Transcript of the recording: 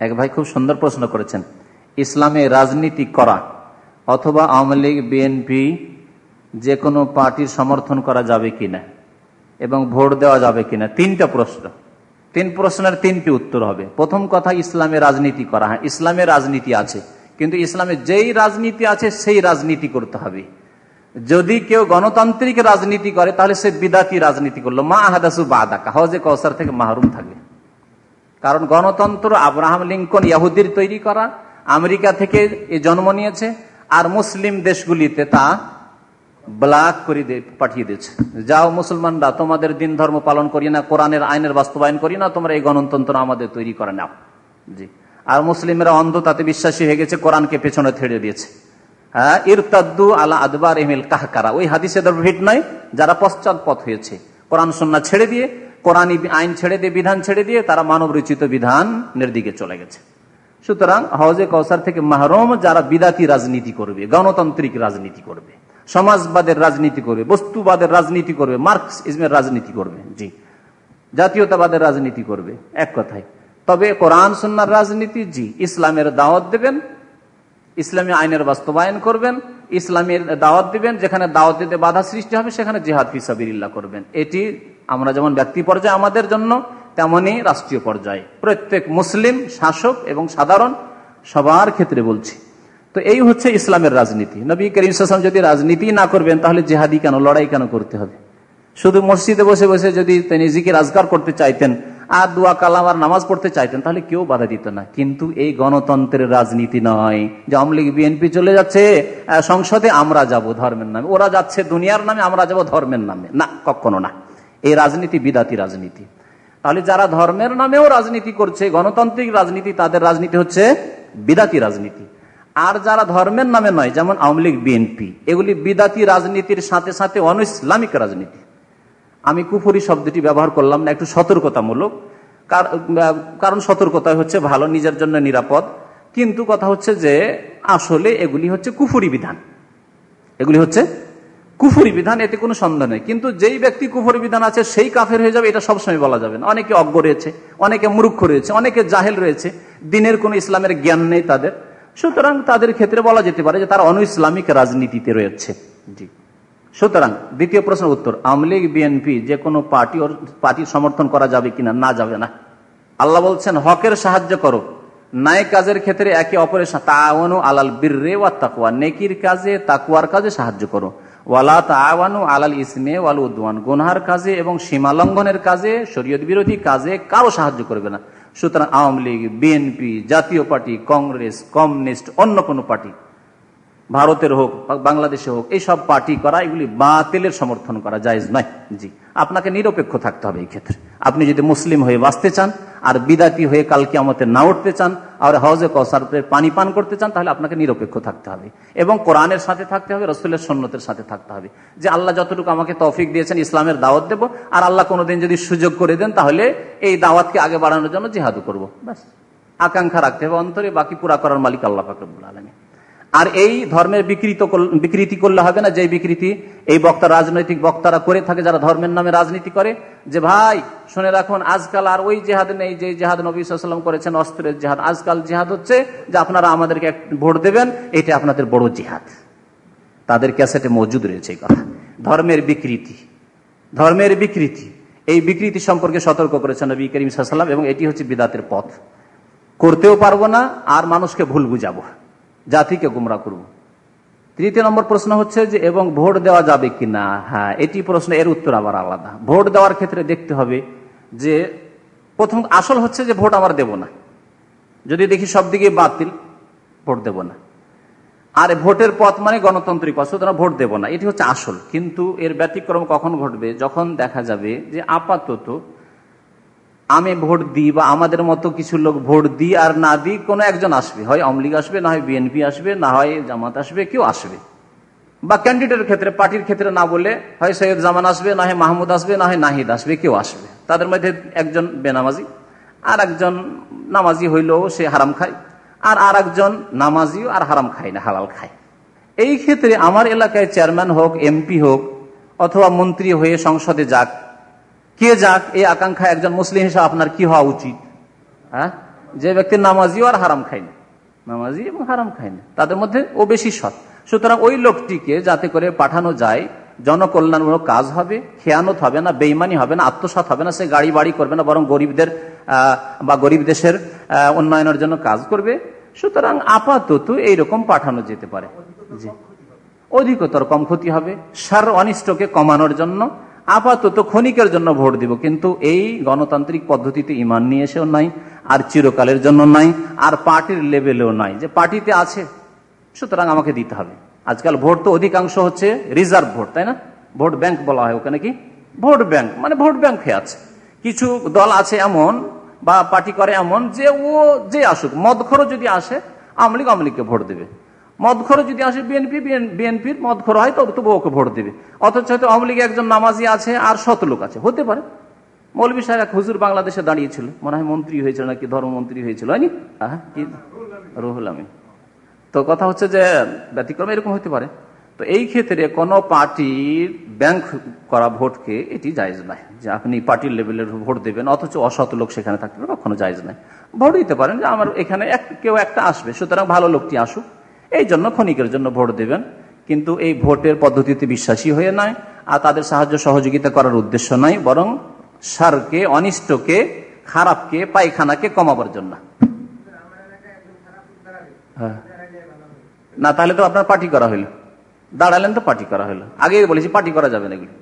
এক ভাই খুব সুন্দর প্রশ্ন করেছেন, ইসলামে রাজনীতি করা অথবা আওয়ামী লীগ, বিএনপি যে কোনো পার্টির সমর্থন করা যাবে কিনা এবং ভোট দেওয়া যাবে কিনা? তিনটা প্রশ্ন। তিন প্রশ্নের তিনটি উত্তর হবে। প্রথম কথা, ইসলামে রাজনীতি করা। হ্যাঁ ইসলামে রাজনীতি আছে, কিন্তু ইসলামে যেই রাজনীতি আছে, সেই রাজনীতি করতে হবে। যদি কেউ গণতান্ত্রিক রাজনীতি করে, তাহলে সে বিদাতি রাজনীতি করল। মা আহাদাসু বাদাকা, হজে কৌসার থেকে মাহরুম থাকবে কারণ গণতন্ত্র আব্রাহাম লিঙ্কন ইয়াহুদির তৈরি করা, আমেরিকা থেকে এ জন্ম নিয়েছে, আর মুসলিম দেশগুলিতে তা ব্লাক করে পাঠিয়ে দিয়েছে। যাও মুসলমানরা, তোমাদের দিন ধর্ম পালন করি না, কোরআনের আইনের বাস্তবায়ন করি না, তোমরা এই গণতন্ত্র আমাদের তৈরি করে নাও। জি। আর মুসলিমরা অন্ধ তাতে বিশ্বাসী হয়ে গেছে, কোরআনকে পেছনে থেড়ে দিয়েছে। হ্যাঁ ইরতাদ্দু আলা আদবার এমিল কাহকারা। ওই হাদিসেদের ভিট নয়, যারা পশ্চাৎ পথ হয়েছে। কোরআন সন্না ছেড়ে দিয়ে কোরআন আইন ছেড়ে দিয়ে, বিধান ছেড়ে দিয়ে তারা মানব রচিত বিধানের দিকে চলে গেছে। সুতরাং হজে কৌসার থেকে মাহরম যারা বিদাতি রাজনীতি করবে, গণতান্ত্রিক রাজনীতি করবে, সমাজবাদের রাজনীতি করবে, বস্তুবাদের রাজনীতি করবে মার্কস ইসমের রাজনীতি করবে, জি, জাতীয়তাবাদের রাজনীতি করবে, এক কথায়। তবে কোরআন সন্ন্যার রাজনীতি, জি, ইসলামের দাওয়াত দেবেন, ইসলামী আইনের বাস্তবায়ন করবেন ইসলামের দাওয়াত দিবেন, যেখানে দাওয়াত দিতে বাধা সৃষ্টি হবে, সেখানে জেহাদ ফিসাবিল্লা করবেন। এটি আমরা যেমন ব্যক্তি পর্যায়ে আমাদের জন্য, তেমনি রাষ্ট্রীয় পর্যায়ে। প্রত্যেক মুসলিম, শাসক এবং সাধারণ সবার ক্ষেত্রে বলছি। তো এই হচ্ছে ইসলামের রাজনীতি। নবী করিম সাসলাম যদি রাজনীতি না করবেন, তাহলে জেহাদি কেন, লড়াই কেন করতে হবে? শুধু মসজিদে বসে বসে যদি তিনি জিকির রাজগার করতে চাইতেন আর দোয়া কালাম আর নামাজ পড়তে চাইতেন, তাহলে কেউ বাধা দিত না। কিন্তু এই গণতন্ত্রের রাজনীতি নয়। যে আওয়ামী লীগ, বিএনপি চলে যাচ্ছে সংসদে আমরা যাব ধর্মের নামে, ওরা যাচ্ছে দুনিয়ার নামে, আমরা যাব ধর্মের নামে। না, কখনো না। এই রাজনীতি বিদাতি রাজনীতি। তাহলে যারা ধর্মের নামেও রাজনীতি করছে, গণতান্ত্রিক রাজনীতি, তাদের রাজনীতি হচ্ছে বিদাতি রাজনীতি। আর যারা ধর্মের নামে নয়, যেমন আওয়ামী লীগ, বিএনপি, এগুলি বিদাতি রাজনীতির সাথে সাথে অন ইসলামিক রাজনীতি। আমি কুফুরি শব্দটি ব্যবহার করলাম না, একটু সতর্কতামূলক। কারণ সতর্কতা হচ্ছে ভালো, নিজের জন্য নিরাপদ। কিন্তু কথা হচ্ছে যে, আসলে এগুলি হচ্ছে কুফুরি বিধান। এগুলি হচ্ছে কুফুরি বিধান, এতে কোনো সন্দেহ নেই। কিন্তু যেই ব্যক্তি কুফুরি বিধান আছে, সেই কাফের হয়ে যাবে, এটা সবসময় বলা যাবে না। অনেকে অজ্ঞ রয়েছে, অনেকে মূর্খ রয়েছে, অনেকে জাহেল রয়েছে। দিনের কোনো ইসলামের জ্ঞান নেই তাদের। সুতরাং তাদের ক্ষেত্রে বলা যেতে পারে যে তারা অন ইসলামিক রাজনীতিতে রয়েছে। জি। সুতরাং দ্বিতীয় প্রশ্নের উত্তর, আওয়ামী লীগ, বিএনপি, যে কোনো পার্টি ওর পার্টির সমর্থন করা যাবে কিনা, না যাবে না। আল্লাহ বলছেন, হকের সাহায্য করো। নাই কাজের ক্ষেত্রে একে অপরের তাওয়ানু আলাল বীররে ওয়া তাকুয়া নেকির কাজে তাকুয়ার কাজে সাহায্য করো। ওয়ালা তাওয়ানু আলাল ইসমে ওয়াল উদ্ওয়ান, গুনহার কাজে এবং সীমা লঙ্ঘনের কাজে, শরীয়ত বিরোধী কাজে কারও সাহায্য করবে না। সুতরাং Awami League, BNP, Jatiya party, Congress, communist, অন্য কোনো পার্টি ভারতের হোক, বাংলাদেশে হোক এই সব পার্টি করা, এগুলি বাতিলের সমর্থন করা যায় নয়। জি। আপনাকে নিরপেক্ষ থাকতে হবে এই ক্ষেত্রে। আপনি যদি মুসলিম হয়ে বাঁচতে চান, আর বিদাতি হয়ে কালকে আমাদের না উঠতে চান, আর হজে কসার পানি পান করতে চান, তাহলে আপনাকে নিরপেক্ষ থাকতে হবে। এবং কোরআনের সাথে থাকতে হবে, রসুলের সন্ন্যতের সাথে থাকতে হবে। যে আল্লাহ যতটুকু আমাকে তৌফিক দিয়েছেন, ইসলামের দাওয়াত দেব, আর আল্লাহ কোনোদিন যদি সুযোগ করে দেন, তাহলে এই দাওয়াতকে আগে বাড়ানোর জন্য জিহাদু করব। ব্যাস। আকাঙ্ক্ষা রাখতে হবে অন্তরে, বাকি পুরা করার মালিক আল্লাহ ফাকরুল আলমী আর এই ধর্মের বিকৃত বিকৃতি করলে হবে না যে বিকৃতি এই বক্তা, রাজনৈতিক বক্তারা করে থাকে, যারা ধর্মের নামে রাজনীতি করে, যে ভাই, শুনে রাখুন, আজকাল আর ওই জেহাদ নেই যে জেহাদ নবী সাল্লাম করেছেন, অস্ত্রের জেহাদ। আজকাল জেহাদ হচ্ছে যে আপনারা আমাদেরকে ভোট দেবেন, এটা আপনাদের বড় জেহাদ। তাদের ক্যাসেটে মজুদ রয়েছে এই কথা। ধর্মের বিকৃতি। ধর্মের বিকৃতি। এই বিকৃতি সম্পর্কে সতর্ক করেছেন নবী করিম এবং এটি হচ্ছে বিদাতের পথ। করতেও পারব না, আর মানুষকে ভুল বুঝাবো। জাতিকে গুমরা করব। তৃতীয় নম্বর প্রশ্ন হচ্ছে যে, এবং ভোট দেওয়া যাবে কি না? হ্যাঁ এটি প্রশ্ন, এর উত্তর আবার আলাদা। ভোট দেওয়ার ক্ষেত্রে দেখতে হবে যে, প্রথম আসল হচ্ছে যে, ভোট আমার দেব না। যদি দেখি সব দিকে বাতিল, ভোট দেব না। আর ভোটের পথ মানে গণতান্ত্রিক পথ, সুতরাং ভোট দেব না। এটি হচ্ছে আসল। কিন্তু এর ব্যতিক্রম কখন ঘটবে? যখন দেখা যাবে যে, আপাতত আমি ভোট দিই বা আমাদের মতো কিছু লোক ভোট দিই আর না দিই, কোনো একজন আসবে। হয় আওয়ামী আসবে, না হয় বিএনপি আসবে, না হয় জামাত আসবে, কেউ আসবে। বা ক্যান্ডিডেটের ক্ষেত্রে পার্টির ক্ষেত্রে না বলে, হয় সৈয়দ জামান আসবে, না হয় মাহমুদ আসবে, না হয় নাহিদ আসবে, কেউ আসবে। তাদের মধ্যে একজন বেনামাজি, আর একজন নামাজি হইলেও সে হারাম খায়, আর আর একজন নামাজিও আর হারাম খায় না, হালাল খায়। এই ক্ষেত্রে আমার এলাকায় চেয়ারম্যান হোক এমপি হোক, অথবা মন্ত্রী হয়ে সংসদে যাক কে যাক, এই আকাঙ্ক্ষা একজন মুসলিম হিসাবে আপনার কি হওয়া উচিত? হ্যাঁ? যে ব্যক্তি নামাজিও আর হারাম খায় না নামাজি এবং হারাম খায় না তাদের মধ্যে ও বেশি সৎ। সুতরাং ওই লোকটিকে যাতে করে পাঠানো যায়, জনকল্যাণমূলক কাজ হবে, খেয়ানত হবে না বেইমানি হবে না আত্মসাত হবে না, সে গাড়ি বাড়ি করবে না, বরং গরিবদের বা গরিব দেশের উন্নয়নের জন্য কাজ করবে। সুতরাং আপাতত এইরকম পাঠানো যেতে পারে। জি। অধিকতর কম ক্ষতি হবে। সার অনিষ্টকে কমানোর জন্য আপাতত ক্ষণিকের জন্য ভোট দিব, কিন্তু এই গণতান্ত্রিক পদ্ধতিতে ইমান নিয়ে এসেও নাই, আর চিরকালের জন্য নাই, আর পার্টির লেভেলেও নাই, যে পার্টিতে আছে, সুতরাং আমাকে দিতে হবে। আজকাল ভোট তো অধিকাংশ হচ্ছে রিজার্ভ ভোট, তাই না? ভোট ব্যাংক বলা হয় ওখানে কি ভোট ব্যাংক মানে ভোট ব্যাংক হয়ে আছে। কিছু দল আছে এমন, বা পার্টি করে এমন, যে ও যে আসুক মদখরও যদি আসে আমলিক আমলিককে ভোট দেবে। মদখর যদি আসে বিএনপি বিএনপির মদখর হয়, তবে তবু ওকে ভোট দেবে। অথচ হয়তো আওয়ামী লীগে একজন নামাজি আছে আর শত লোক আছে। হতে পারে। মৌলবী সাহেব এক হুজুর বাংলাদেশে দাঁড়িয়েছিল। মনে হয় মন্ত্রী হয়েছিল নাকি, ধর্মমন্ত্রী হয়েছিল, হয়নি? কি? রুহুল আমিন। তো কথা হচ্ছে যে, ব্যতিক্রম এরকম হতে পারে। তো এই ক্ষেত্রে কোন পার্টির ব্যাংক করা ভোটকে এটি জায়জ নাই যে আপনি পার্টির লেভেলের ভোট দেবেন, অথচ অসৎ লোক সেখানে থাকতে পারে, কখনো জায়জ নাই ভোট দিতে পারেন যে আমার এখানে কেউ একটা আসবে, সুতরাং ভালো লোকটি আসুক। এই জন্য ক্ষণিকের জন্য ভোট দেবেন। কিন্তু এই ভোটের পদ্ধতিতে বিশ্বাসী হয়ে নয় আর তাদের সাহায্য সহযোগিতা করার উদ্দেশ্য নাই, বরং সারকে, অনিষ্টকে, খারাপকে, পায়খানাকে কমাবার জন্য। হ্যাঁ। না, তাহলে তো আপনার পার্টি করা হইল। দাঁড়ালেন তো পার্টি করা হলো আগে বলেছি পার্টি করা যাবে না এগুলি